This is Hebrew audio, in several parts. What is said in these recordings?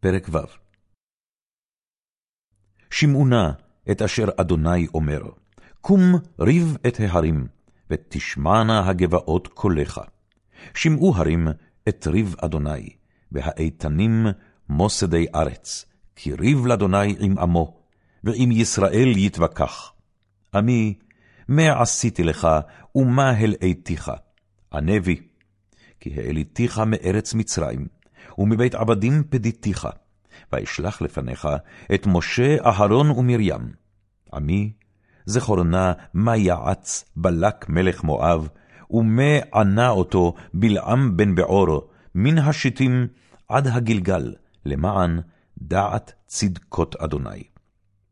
פרק ו' שמעו נא את אשר אדוני אומר, קום ריב את ההרים, ותשמענה הגבעות קולך. שמעו הרים את ריב אדוני, והאיתנים מוסדי ארץ, כי ריב לאדוני עם עמו, ועם ישראל יתווכח. עמי, מה עשיתי לך, ומה הלאיתיך? ענה בי, כי העליתיך מארץ מצרים, ומבית עבדים פדיתיך, ואשלח לפניך את משה, אהרון ומרים. עמי, זכור נא מה יעץ בלק מלך מואב, ומה ענה אותו בלעם בן בעור, מן השיטים עד הגלגל, למען דעת צדקות אדוני.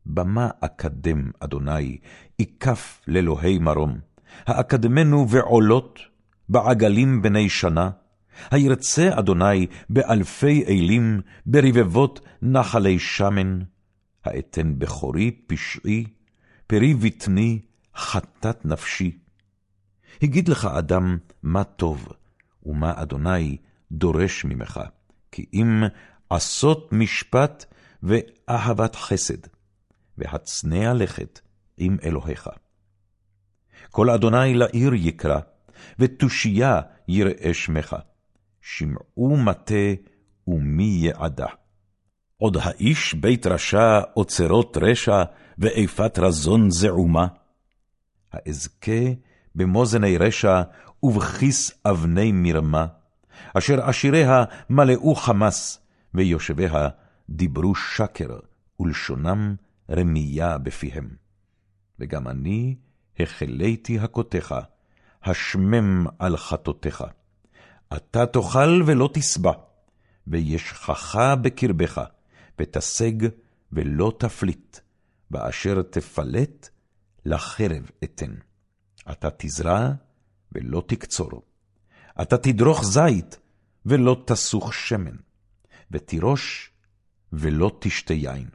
במה אקדם, אדוני, איקף לאלוהי מרום, האקדמנו בעולות, בעגלים בני שנה, הירצה אדוני באלפי אלים, ברבבות נחלי שמן, האתן בכורי פשעי, פרי בטני, חטאת נפשי. הגיד לך אדם מה טוב, ומה אדוני דורש ממך, כי אם עשות משפט ואהבת חסד, והצנע לכת עם אלוהיך. כל אדוני לעיר יקרא, ותושייה יראה שמך. שמעו מטה ומי יעדה. עוד האיש בית רשע אוצרות רשע, ואיפת רזון זעומה? האזכה במוזני רשע, ובכיס אבני מרמה, אשר עשיריה מלאו חמס, ויושביה דיברו שקר, ולשונם רמייה בפיהם. וגם אני החליתי הכותך, השמם על חטאותיך. אתה תאכל ולא תשבע, וישכחה בקרבך, ותשג ולא תפליט, באשר תפלט, לחרב אתן. אתה תזרע ולא תקצור. אתה תדרוך זית ולא תסוך שמן, ותירוש ולא תשתה יין.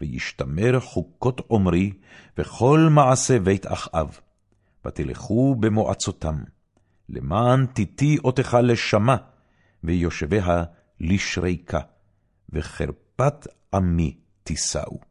וישתמר חוקות עומרי, וכל מעשה בית אחאב, ותלכו במועצותם. למען תיתי אותך לשמה, ויושביה לשריקה, וחרפת עמי תישאו.